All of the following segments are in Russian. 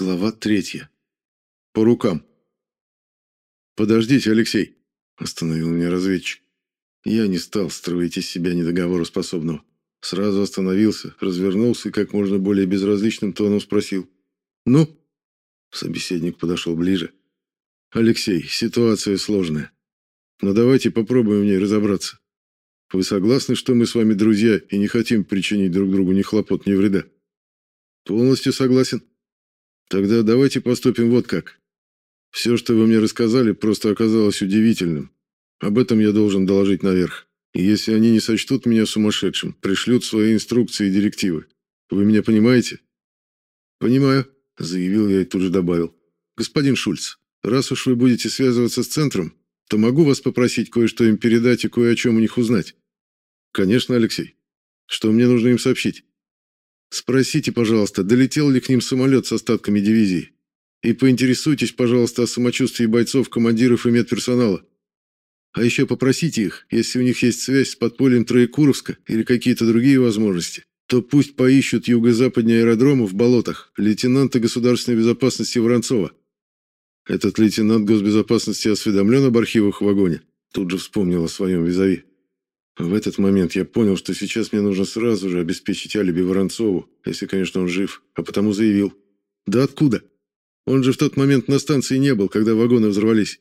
Глава третья. По рукам. «Подождите, Алексей!» – остановил меня разведчик. Я не стал строить из себя недоговороспособного. Сразу остановился, развернулся и как можно более безразличным тоном спросил. «Ну?» Собеседник подошел ближе. «Алексей, ситуация сложная. Но давайте попробуем в ней разобраться. Вы согласны, что мы с вами друзья и не хотим причинить друг другу ни хлопот, ни вреда?» «Полностью согласен», Тогда давайте поступим вот как. Все, что вы мне рассказали, просто оказалось удивительным. Об этом я должен доложить наверх. И если они не сочтут меня сумасшедшим, пришлют свои инструкции и директивы. Вы меня понимаете? Понимаю, заявил я и тут же добавил. Господин Шульц, раз уж вы будете связываться с центром, то могу вас попросить кое-что им передать и кое о чем у них узнать. Конечно, Алексей. Что мне нужно им сообщить? Спросите, пожалуйста, долетел ли к ним самолет с остатками дивизии? И поинтересуйтесь, пожалуйста, о самочувствии бойцов, командиров и медперсонала. А еще попросите их, если у них есть связь с подпольем Троекуровска или какие-то другие возможности, то пусть поищут юго-западнее аэродрома в болотах лейтенанта государственной безопасности Воронцова. Этот лейтенант госбезопасности осведомлен об архивах в вагоне. Тут же вспомнил о своем визави. В этот момент я понял, что сейчас мне нужно сразу же обеспечить алиби Воронцову, если, конечно, он жив, а потому заявил. «Да откуда? Он же в тот момент на станции не был, когда вагоны взорвались.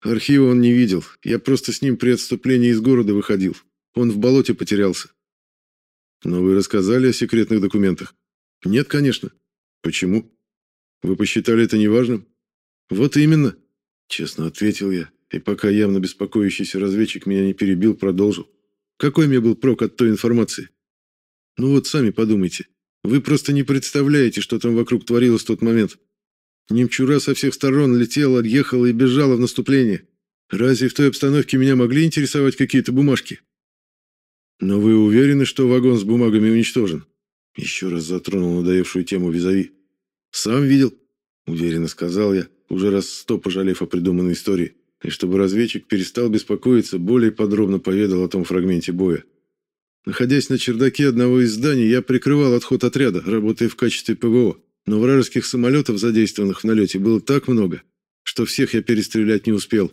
Архива он не видел, я просто с ним при отступлении из города выходил. Он в болоте потерялся». «Но вы рассказали о секретных документах?» «Нет, конечно». «Почему? Вы посчитали это неважным?» «Вот именно», — честно ответил я, и пока явно беспокоящийся разведчик меня не перебил, продолжил. Какой мне был прок от той информации? Ну вот сами подумайте. Вы просто не представляете, что там вокруг творилось в тот момент. Немчура со всех сторон летела, отъехала и бежала в наступление. Разве в той обстановке меня могли интересовать какие-то бумажки? Но вы уверены, что вагон с бумагами уничтожен? Еще раз затронул надоевшую тему визави. Сам видел, уверенно сказал я, уже раз сто пожалев о придуманной истории и чтобы разведчик перестал беспокоиться, более подробно поведал о том фрагменте боя. Находясь на чердаке одного из зданий, я прикрывал отход отряда, работая в качестве ПВО, но вражеских самолетов, задействованных в налете, было так много, что всех я перестрелять не успел.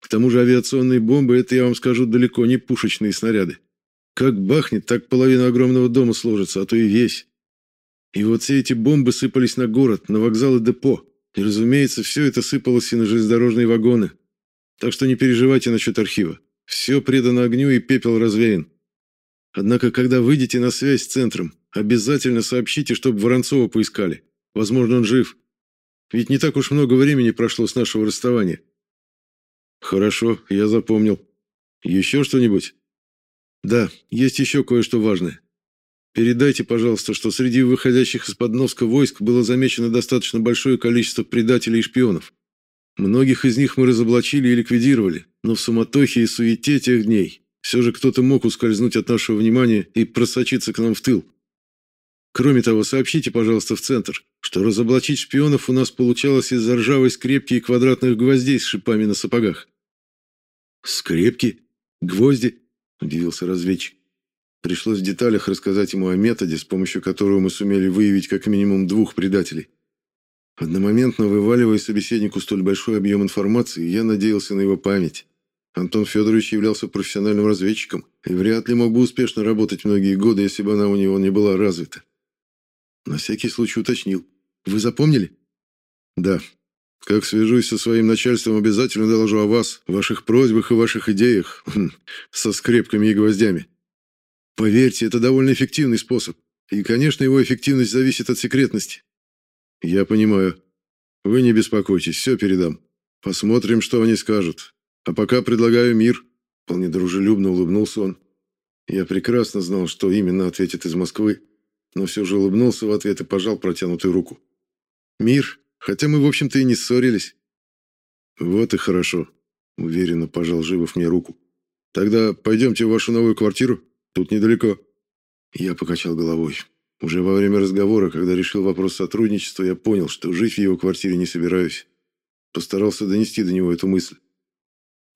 К тому же авиационные бомбы – это, я вам скажу, далеко не пушечные снаряды. Как бахнет, так половина огромного дома сложится, а то и весь. И вот все эти бомбы сыпались на город, на вокзал и депо. И, разумеется, все это сыпалось и на железнодорожные вагоны, так что не переживайте насчет архива. Все предано огню и пепел развеян. Однако, когда выйдете на связь с центром, обязательно сообщите, чтобы Воронцова поискали. Возможно, он жив. Ведь не так уж много времени прошло с нашего расставания. Хорошо, я запомнил. Еще что-нибудь? Да, есть еще кое-что важное. Передайте, пожалуйста, что среди выходящих из Подновска войск было замечено достаточно большое количество предателей и шпионов. Многих из них мы разоблачили и ликвидировали, но в суматохе и суете тех дней все же кто-то мог ускользнуть от нашего внимания и просочиться к нам в тыл. Кроме того, сообщите, пожалуйста, в центр, что разоблачить шпионов у нас получалось из-за ржавой скрепки и квадратных гвоздей с шипами на сапогах. «Скрепки? Гвозди?» – удивился разведчик. Пришлось в деталях рассказать ему о методе, с помощью которого мы сумели выявить как минимум двух предателей. Одномоментно вываливая собеседнику столь большой объем информации, я надеялся на его память. Антон Федорович являлся профессиональным разведчиком и вряд ли мог бы успешно работать многие годы, если бы она у него не была развита. На всякий случай уточнил. «Вы запомнили?» «Да. Как свяжусь со своим начальством, обязательно доложу о вас, ваших просьбах и ваших идеях, хм, со скрепками и гвоздями. Поверьте, это довольно эффективный способ. И, конечно, его эффективность зависит от секретности. «Я понимаю. Вы не беспокойтесь, все передам. Посмотрим, что они скажут. А пока предлагаю мир». Вполне дружелюбно улыбнулся он. Я прекрасно знал, что именно ответит из Москвы, но все же улыбнулся в ответ и пожал протянутую руку. «Мир, хотя мы, в общем-то, и не ссорились». «Вот и хорошо», — уверенно пожал Живов мне руку. «Тогда пойдемте в вашу новую квартиру. Тут недалеко». Я покачал головой. Уже во время разговора, когда решил вопрос сотрудничества, я понял, что жить в его квартире не собираюсь. Постарался донести до него эту мысль.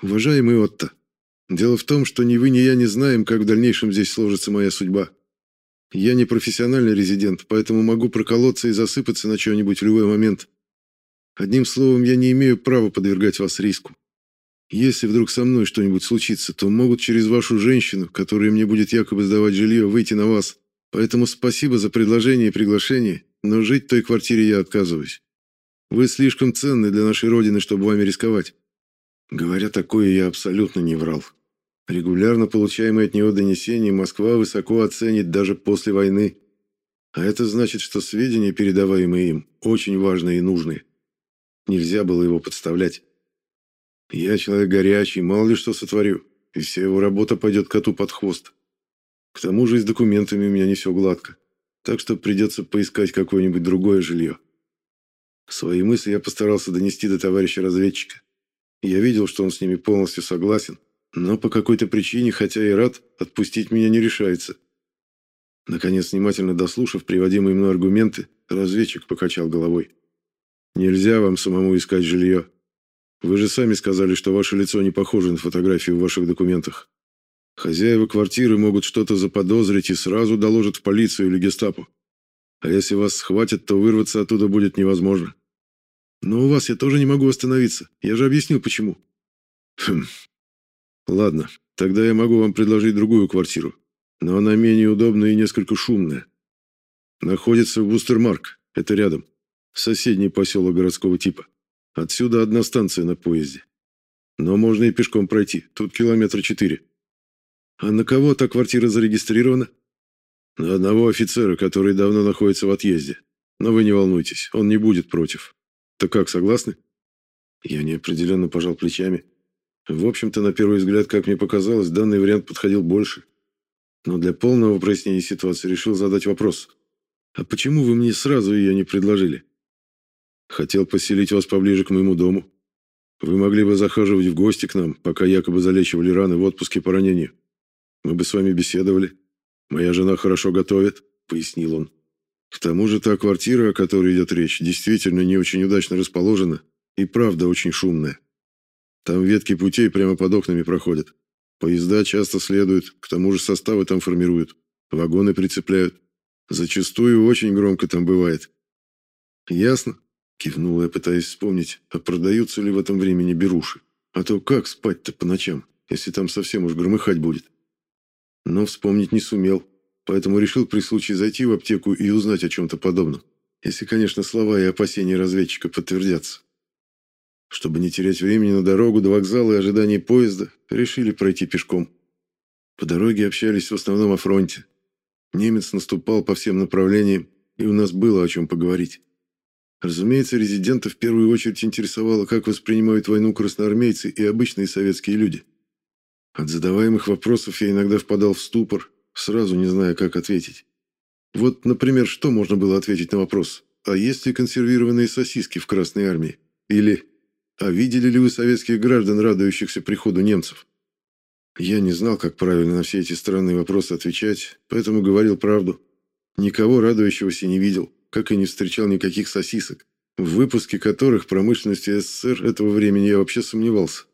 «Уважаемый Отто, дело в том, что ни вы, ни я не знаем, как в дальнейшем здесь сложится моя судьба. Я не профессиональный резидент, поэтому могу проколоться и засыпаться на что-нибудь в любой момент. Одним словом, я не имею права подвергать вас риску. Если вдруг со мной что-нибудь случится, то могут через вашу женщину, которая мне будет якобы сдавать жилье, выйти на вас. Поэтому спасибо за предложение и приглашение, но жить в той квартире я отказываюсь. Вы слишком ценны для нашей Родины, чтобы вами рисковать». Говоря такое, я абсолютно не врал. Регулярно получаемые от него донесения Москва высоко оценит даже после войны. А это значит, что сведения, передаваемые им, очень важные и нужные. Нельзя было его подставлять. Я человек горячий, мало ли что сотворю, и вся его работа пойдет коту под хвост. К тому же и с документами у меня не все гладко, так что придется поискать какое-нибудь другое жилье. Свои мысли я постарался донести до товарища разведчика. Я видел, что он с ними полностью согласен, но по какой-то причине, хотя и рад, отпустить меня не решается. Наконец, внимательно дослушав приводимые мной аргументы, разведчик покачал головой. «Нельзя вам самому искать жилье. Вы же сами сказали, что ваше лицо не похоже на фотографию в ваших документах. Хозяева квартиры могут что-то заподозрить и сразу доложат в полицию или гестапо. А если вас схватят, то вырваться оттуда будет невозможно. Но у вас я тоже не могу остановиться. Я же объяснил, почему. Хм. Ладно, тогда я могу вам предложить другую квартиру. Но она менее удобная и несколько шумная. Находится в Вустермарк. Это рядом. Соседний поселок городского типа. Отсюда одна станция на поезде. Но можно и пешком пройти. Тут километра четыре. А на кого та квартира зарегистрирована? На одного офицера, который давно находится в отъезде. Но вы не волнуйтесь, он не будет против. Так как, согласны? Я неопределенно пожал плечами. В общем-то, на первый взгляд, как мне показалось, данный вариант подходил больше. Но для полного прояснения ситуации решил задать вопрос. А почему вы мне сразу ее не предложили? Хотел поселить вас поближе к моему дому. Вы могли бы захаживать в гости к нам, пока якобы залечивали раны в отпуске по ранению. Мы бы с вами беседовали. Моя жена хорошо готовит, пояснил он. К тому же та квартира, о которой идет речь, действительно не очень удачно расположена и правда очень шумная. Там ветки путей прямо под окнами проходят. Поезда часто следуют, к тому же составы там формируют, вагоны прицепляют. Зачастую очень громко там бывает. Ясно? Кивнула я, пытаясь вспомнить, а продаются ли в этом времени беруши. А то как спать-то по ночам, если там совсем уж громыхать будет? Но вспомнить не сумел, поэтому решил при случае зайти в аптеку и узнать о чем-то подобном. Если, конечно, слова и опасения разведчика подтвердятся. Чтобы не терять времени на дорогу до вокзала и ожидания поезда, решили пройти пешком. По дороге общались в основном о фронте. Немец наступал по всем направлениям, и у нас было о чем поговорить. Разумеется, резидента в первую очередь интересовало, как воспринимают войну красноармейцы и обычные советские люди. От задаваемых вопросов я иногда впадал в ступор, сразу не зная, как ответить. Вот, например, что можно было ответить на вопрос «А есть ли консервированные сосиски в Красной Армии?» Или «А видели ли вы советских граждан, радующихся приходу немцев?» Я не знал, как правильно на все эти странные вопросы отвечать, поэтому говорил правду. Никого радующегося не видел как и не встречал никаких сосисок, в выпуске которых промышленности СССР этого времени я вообще сомневался.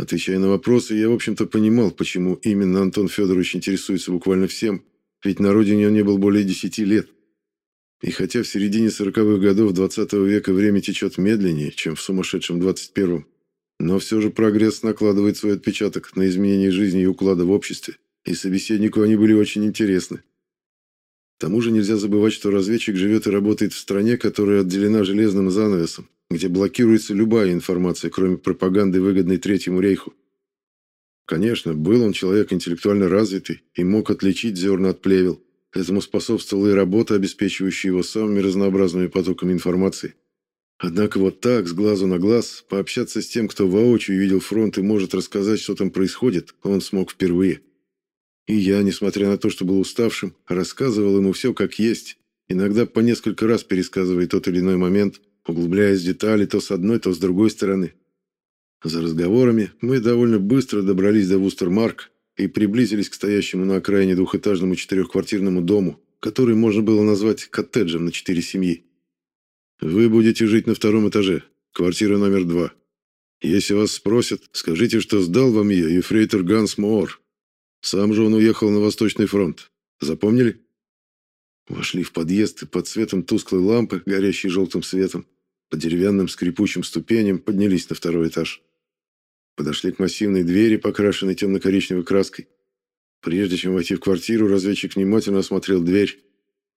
Отвечая на вопросы, я, в общем-то, понимал, почему именно Антон Федорович интересуется буквально всем, ведь на родине он не был более десяти лет. И хотя в середине сороковых годов XX века время течет медленнее, чем в сумасшедшем 21-м, но все же прогресс накладывает свой отпечаток на изменение жизни и уклада в обществе, и собеседнику они были очень интересны. К тому же нельзя забывать, что разведчик живет и работает в стране, которая отделена железным занавесом, где блокируется любая информация, кроме пропаганды, выгодной Третьему рейху. Конечно, был он человек интеллектуально развитый и мог отличить зерна от плевел. Этому способствовала и работа, обеспечивающая его самыми разнообразными потоками информации. Однако вот так, с глазу на глаз, пообщаться с тем, кто воочию видел фронт и может рассказать, что там происходит, он смог впервые. И я, несмотря на то, что был уставшим, рассказывал ему все как есть, иногда по несколько раз пересказывая тот или иной момент, углубляясь в детали то с одной, то с другой стороны. За разговорами мы довольно быстро добрались до Вустермарк и приблизились к стоящему на окраине двухэтажному четырехквартирному дому, который можно было назвать коттеджем на четыре семьи. Вы будете жить на втором этаже, квартира номер два. Если вас спросят, скажите, что сдал вам ее ефрейтор Ганс Моор, сам же он уехал на Восточный фронт. Запомнили? Вошли в подъезд и под светом тусклой лампы, горящей желтым светом, по деревянным скрипучим ступеням поднялись на второй этаж. Подошли к массивной двери, покрашенной темно-коричневой краской. Прежде чем войти в квартиру, разведчик внимательно осмотрел дверь.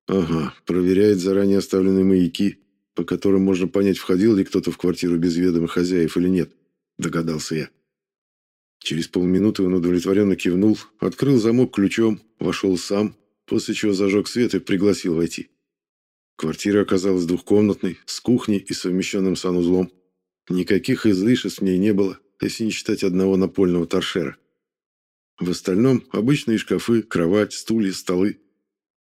Ага, проверяет заранее оставленные маяки, по которым можно понять, входил ли кто-то в квартиру без ведома хозяев или нет, догадался я. Через полминуты он удовлетворенно кивнул, открыл замок ключом, вошел сам, после чего зажег свет и пригласил войти. Квартира оказалась двухкомнатной, с кухней и совмещенным санузлом. Никаких излишеств в ней не было, если не считать одного напольного торшера. В остальном обычные шкафы, кровать, стулья, столы.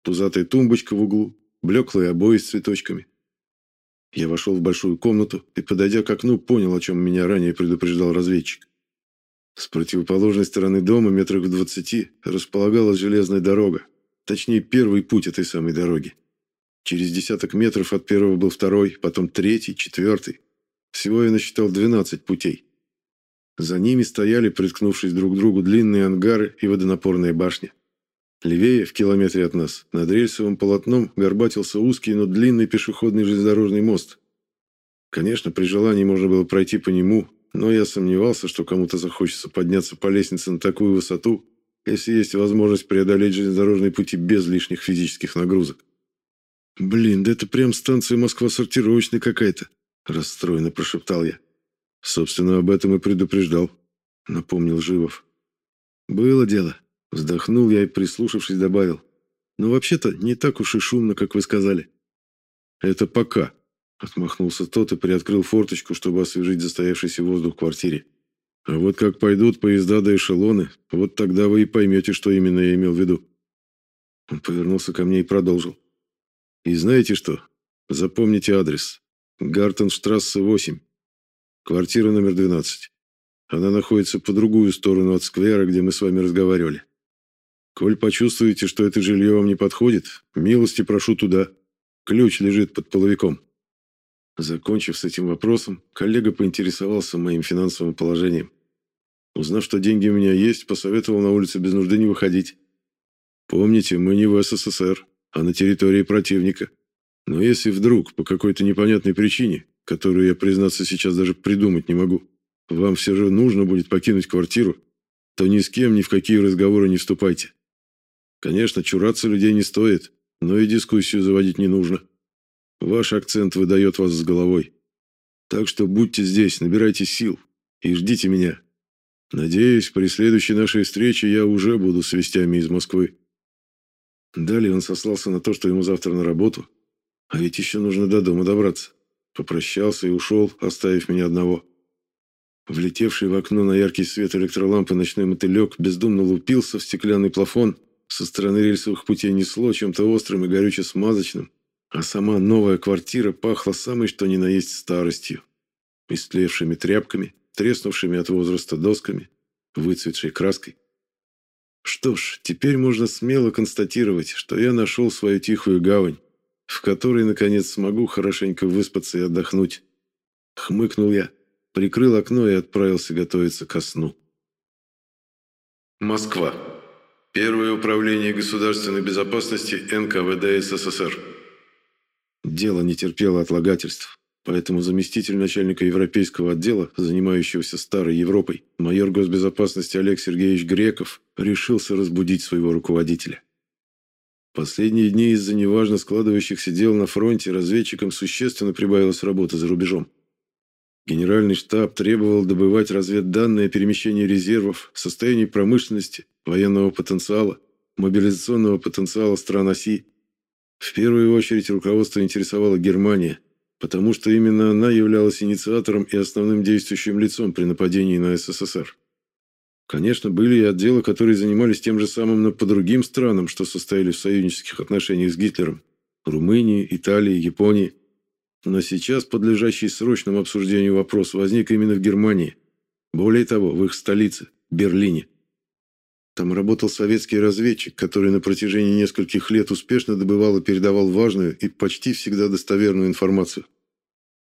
Пузатая тумбочка в углу, блеклые обои с цветочками. Я вошел в большую комнату и, подойдя к окну, понял, о чем меня ранее предупреждал разведчик. С противоположной стороны дома, метрах в двадцати, располагалась железная дорога, точнее, первый путь этой самой дороги. Через десяток метров от первого был второй, потом третий, четвертый. Всего я насчитал 12 путей. За ними стояли, приткнувшись друг к другу, длинные ангары и водонапорная башня. Левее, в километре от нас, над рельсовым полотном горбатился узкий, но длинный пешеходный железнодорожный мост. Конечно, при желании можно было пройти по нему, но я сомневался, что кому-то захочется подняться по лестнице на такую высоту, если есть возможность преодолеть железнодорожные пути без лишних физических нагрузок. «Блин, да это прям станция Москва-сортировочная какая-то», – расстроенно прошептал я. «Собственно, об этом и предупреждал», – напомнил Живов. «Было дело», – вздохнул я и, прислушавшись, добавил. «Но вообще-то не так уж и шумно, как вы сказали». «Это пока», – отмахнулся тот и приоткрыл форточку, чтобы освежить застоявшийся воздух в квартире. «А вот как пойдут поезда до эшелоны, вот тогда вы и поймете, что именно я имел в виду». Он повернулся ко мне и продолжил. И знаете что? Запомните адрес. Гартенштрассе 8. Квартира номер 12. Она находится по другую сторону от сквера, где мы с вами разговаривали. Коль почувствуете, что это жилье вам не подходит, милости прошу туда. Ключ лежит под половиком. Закончив с этим вопросом, коллега поинтересовался моим финансовым положением. Узнав, что деньги у меня есть, посоветовал на улице без нужды не выходить. Помните, мы не в СССР, а на территории противника. Но если вдруг, по какой-то непонятной причине, которую я, признаться, сейчас даже придумать не могу, вам все же нужно будет покинуть квартиру, то ни с кем ни в какие разговоры не вступайте. Конечно, чураться людей не стоит, но и дискуссию заводить не нужно. Ваш акцент выдает вас с головой. Так что будьте здесь, набирайте сил и ждите меня. Надеюсь, при следующей нашей встрече я уже буду с вестями из Москвы. Далее он сослался на то, что ему завтра на работу, а ведь еще нужно до дома добраться. Попрощался и ушел, оставив меня одного. Влетевший в окно на яркий свет электролампы ночной мотылек бездумно лупился в стеклянный плафон. Со стороны рельсовых путей несло чем-то острым и горюче-смазочным, а сама новая квартира пахла самой что ни на есть старостью. Истлевшими тряпками, треснувшими от возраста досками, выцветшей краской. Что ж, теперь можно смело констатировать, что я нашел свою тихую гавань, в которой, наконец, смогу хорошенько выспаться и отдохнуть. Хмыкнул я, прикрыл окно и отправился готовиться ко сну. Москва. Первое управление государственной безопасности НКВД СССР. Дело не терпело отлагательств. Поэтому заместитель начальника европейского отдела, занимающегося Старой Европой, майор госбезопасности Олег Сергеевич Греков, решился разбудить своего руководителя. Последние дни из-за неважно складывающихся дел на фронте разведчикам существенно прибавилась работа за рубежом. Генеральный штаб требовал добывать разведданные о перемещении резервов, состоянии промышленности, военного потенциала, мобилизационного потенциала стран оси. В первую очередь руководство интересовало Германия – потому что именно она являлась инициатором и основным действующим лицом при нападении на СССР. Конечно, были и отделы, которые занимались тем же самым, но по другим странам, что состояли в союзнических отношениях с Гитлером. Румынии, Италии, Японии. Но сейчас подлежащий срочному обсуждению вопрос возник именно в Германии. Более того, в их столице, Берлине. Там работал советский разведчик, который на протяжении нескольких лет успешно добывал и передавал важную и почти всегда достоверную информацию.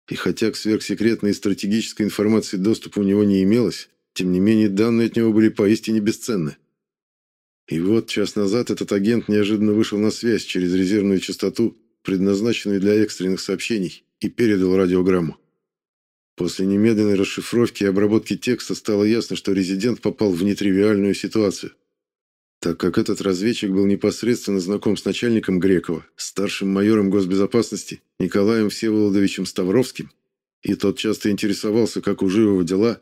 И хотя к сверхсекретной и стратегической информации доступа у него не имелось, тем не менее данные от него были поистине бесценны. И вот час назад этот агент неожиданно вышел на связь через резервную частоту, предназначенную для экстренных сообщений, и передал радиограмму. После немедленной расшифровки и обработки текста стало ясно, что резидент попал в нетривиальную ситуацию. Так как этот разведчик был непосредственно знаком с начальником Грекова, старшим майором госбезопасности Николаем Всеволодовичем Ставровским, и тот часто интересовался, как у Живого дела,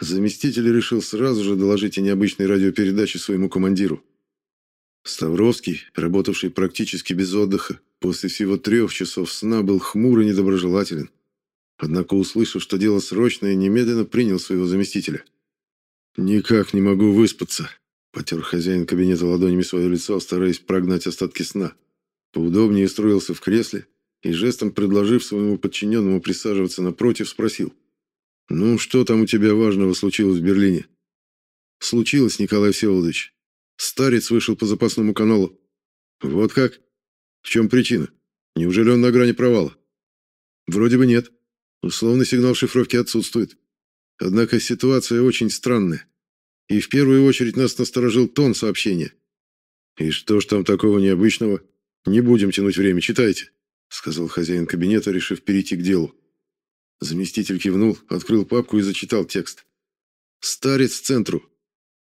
заместитель решил сразу же доложить о необычной радиопередаче своему командиру. Ставровский, работавший практически без отдыха, после всего трех часов сна был хмур и недоброжелателен. Однако, услышав, что дело срочное, немедленно принял своего заместителя. «Никак не могу выспаться», — потер хозяин кабинета ладонями свое лицо, стараясь прогнать остатки сна. Поудобнее устроился в кресле и, жестом предложив своему подчиненному присаживаться напротив, спросил. «Ну, что там у тебя важного случилось в Берлине?» «Случилось, Николай Всеволодович. Старец вышел по запасному каналу». «Вот как? В чем причина? Неужели он на грани провала?» «Вроде бы нет». Условный сигнал шифровки отсутствует. Однако ситуация очень странная. И в первую очередь нас насторожил тон сообщения. «И что ж там такого необычного? Не будем тянуть время, читайте», сказал хозяин кабинета, решив перейти к делу. Заместитель кивнул, открыл папку и зачитал текст. «Старец центру.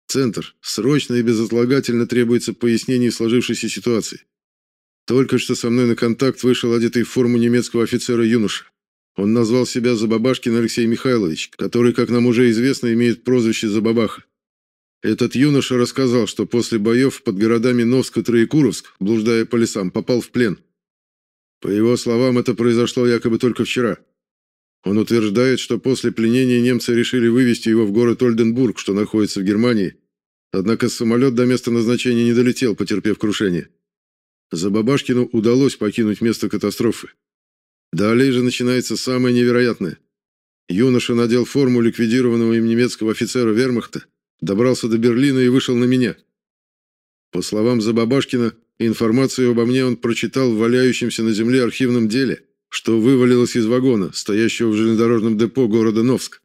Центр. Срочно и безотлагательно требуется пояснение сложившейся ситуации. Только что со мной на контакт вышел одетый в форму немецкого офицера юноша. Он назвал себя Забабашкин Алексей Михайлович, который, как нам уже известно, имеет прозвище Забабаха. Этот юноша рассказал, что после боев под городами Новск и Троекуровск, блуждая по лесам, попал в плен. По его словам, это произошло якобы только вчера. Он утверждает, что после пленения немцы решили вывести его в город Ольденбург, что находится в Германии, однако самолет до места назначения не долетел, потерпев крушение. Забабашкину удалось покинуть место катастрофы. Далее же начинается самое невероятное. Юноша надел форму ликвидированного им немецкого офицера вермахта, добрался до Берлина и вышел на меня. По словам Забабашкина, информацию обо мне он прочитал в валяющемся на земле архивном деле, что вывалилось из вагона, стоящего в железнодорожном депо города Новск.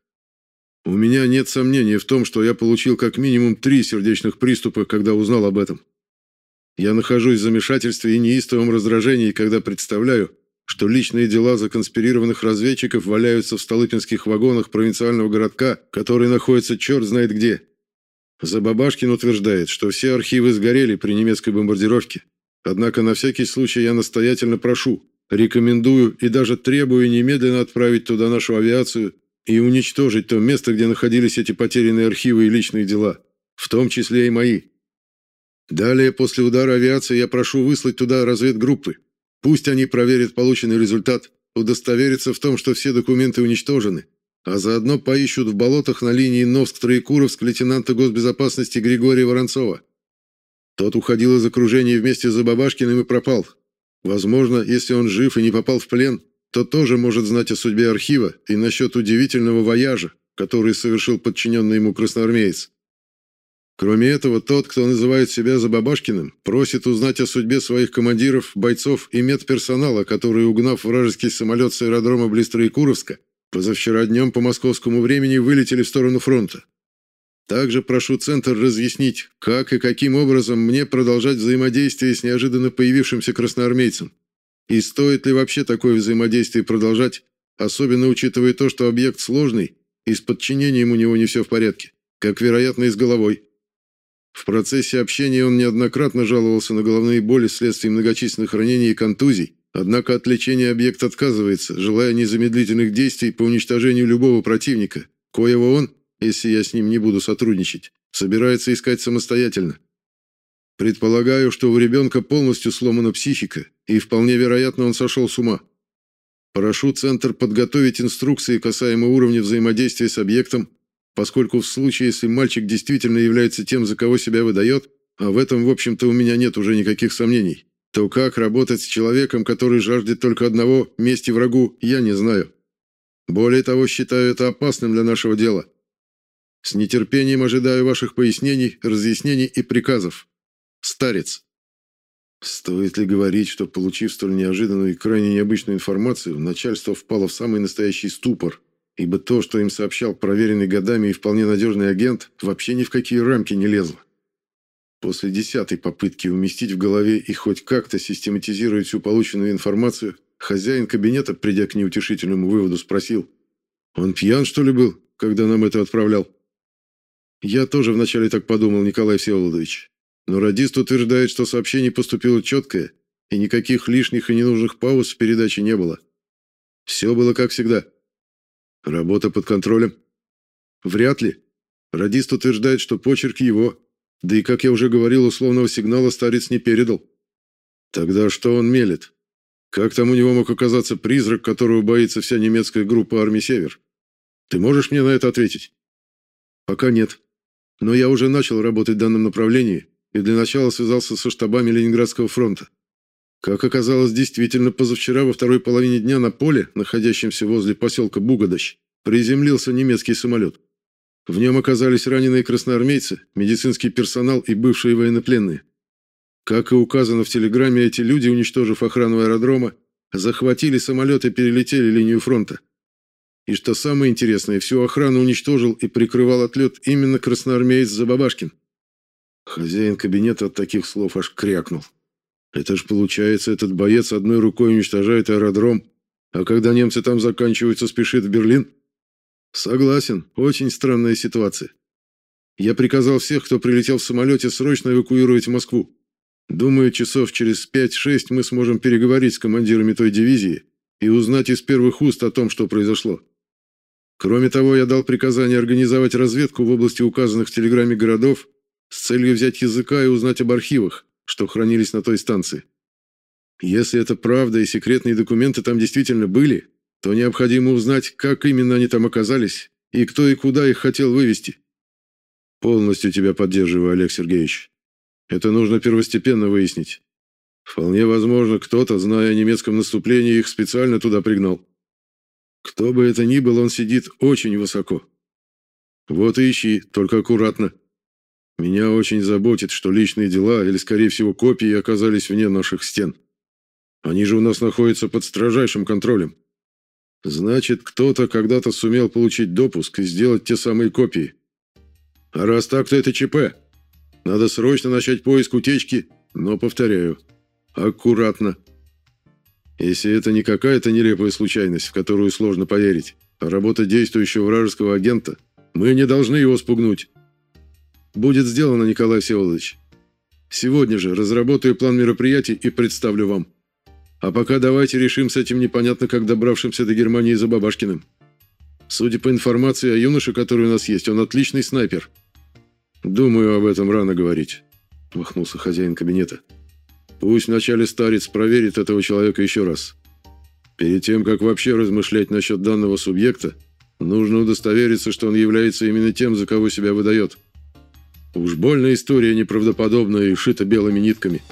У меня нет сомнений в том, что я получил как минимум три сердечных приступа, когда узнал об этом. Я нахожусь в замешательстве и неистовом раздражении, когда представляю, что личные дела законспирированных разведчиков валяются в столыпинских вагонах провинциального городка, который находится черт знает где. Забабашкин утверждает, что все архивы сгорели при немецкой бомбардировке. Однако на всякий случай я настоятельно прошу, рекомендую и даже требую немедленно отправить туда нашу авиацию и уничтожить то место, где находились эти потерянные архивы и личные дела, в том числе и мои. Далее, после удара авиации, я прошу выслать туда разведгруппы, Пусть они проверят полученный результат, удостоверятся в том, что все документы уничтожены, а заодно поищут в болотах на линии Новск-Троекуровск лейтенанта госбезопасности Григория Воронцова. Тот уходил из окружения вместе с Забабашкиным и пропал. Возможно, если он жив и не попал в плен, то тоже может знать о судьбе архива и насчет удивительного вояжа, который совершил подчиненный ему красноармеец. Кроме этого, тот, кто называет себя Забабашкиным, просит узнать о судьбе своих командиров, бойцов и медперсонала, которые, угнав вражеский самолет с аэродрома близ Троекуровска, позавчера днем по московскому времени вылетели в сторону фронта. Также прошу Центр разъяснить, как и каким образом мне продолжать взаимодействие с неожиданно появившимся красноармейцем. И стоит ли вообще такое взаимодействие продолжать, особенно учитывая то, что объект сложный, и с подчинением у него не все в порядке, как, вероятно, и с головой. В процессе общения он неоднократно жаловался на головные боли вследствие многочисленных ранений и контузий, однако от лечения объект отказывается, желая незамедлительных действий по уничтожению любого противника, коего он, если я с ним не буду сотрудничать, собирается искать самостоятельно. Предполагаю, что у ребенка полностью сломана психика, и вполне вероятно он сошел с ума. Прошу Центр подготовить инструкции касаемо уровня взаимодействия с объектом, поскольку в случае, если мальчик действительно является тем, за кого себя выдает, а в этом, в общем-то, у меня нет уже никаких сомнений, то как работать с человеком, который жаждет только одного – мести врагу, я не знаю. Более того, считаю это опасным для нашего дела. С нетерпением ожидаю ваших пояснений, разъяснений и приказов. Старец. Стоит ли говорить, что, получив столь неожиданную и крайне необычную информацию, начальство впало в самый настоящий ступор – ибо то, что им сообщал проверенный годами и вполне надежный агент, вообще ни в какие рамки не лезло. После десятой попытки уместить в голове и хоть как-то систематизировать всю полученную информацию, хозяин кабинета, придя к неутешительному выводу, спросил, «Он пьян, что ли, был, когда нам это отправлял?» Я тоже вначале так подумал, Николай Всеволодович. Но радист утверждает, что сообщение поступило четкое, и никаких лишних и ненужных пауз в передаче не было. Все было как всегда. Работа под контролем? Вряд ли. Радист утверждает, что почерк его, да и, как я уже говорил, условного сигнала старец не передал. Тогда что он мелет? Как там у него мог оказаться призрак, которого боится вся немецкая группа армии «Север»? Ты можешь мне на это ответить? Пока нет. Но я уже начал работать в данном направлении и для начала связался со штабами Ленинградского фронта. Как оказалось, действительно, позавчера во второй половине дня на поле, находящемся возле поселка Бугодощ, приземлился немецкий самолет. В нем оказались раненые красноармейцы, медицинский персонал и бывшие военнопленные. Как и указано в телеграмме, эти люди, уничтожив охрану аэродрома, захватили самолет и перелетели линию фронта. И что самое интересное, всю охрану уничтожил и прикрывал отлет именно красноармеец Забабашкин. Хозяин кабинета от таких слов аж крякнул. Это ж получается, этот боец одной рукой уничтожает аэродром, а когда немцы там заканчиваются, спешит в Берлин? Согласен, очень странная ситуация. Я приказал всех, кто прилетел в самолете, срочно эвакуировать в Москву. Думаю, часов через 5-6 мы сможем переговорить с командирами той дивизии и узнать из первых уст о том, что произошло. Кроме того, я дал приказание организовать разведку в области указанных в телеграмме городов с целью взять языка и узнать об архивах, что хранились на той станции. Если это правда и секретные документы там действительно были, то необходимо узнать, как именно они там оказались и кто и куда их хотел вывести. Полностью тебя поддерживаю, Олег Сергеевич. Это нужно первостепенно выяснить. Вполне возможно, кто-то, зная о немецком наступлении, их специально туда пригнал. Кто бы это ни был, он сидит очень высоко. Вот и ищи, только аккуратно. Меня очень заботит, что личные дела, или, скорее всего, копии, оказались вне наших стен. Они же у нас находятся под строжайшим контролем. Значит, кто-то когда-то сумел получить допуск и сделать те самые копии. А раз так, то это ЧП. Надо срочно начать поиск утечки, но, повторяю, аккуратно. Если это не какая-то нелепая случайность, в которую сложно поверить, а работа действующего вражеского агента, мы не должны его спугнуть. Будет сделано, Николай Всеволодович. Сегодня же разработаю план мероприятий и представлю вам. А пока давайте решим с этим непонятно как добравшимся до Германии за Бабашкиным. Судя по информации о юноше, который у нас есть, он отличный снайпер. «Думаю, об этом рано говорить», – махнулся хозяин кабинета. «Пусть вначале старец проверит этого человека еще раз. Перед тем, как вообще размышлять насчет данного субъекта, нужно удостовериться, что он является именно тем, за кого себя выдает. Уж больно история неправдоподобная и шита белыми нитками».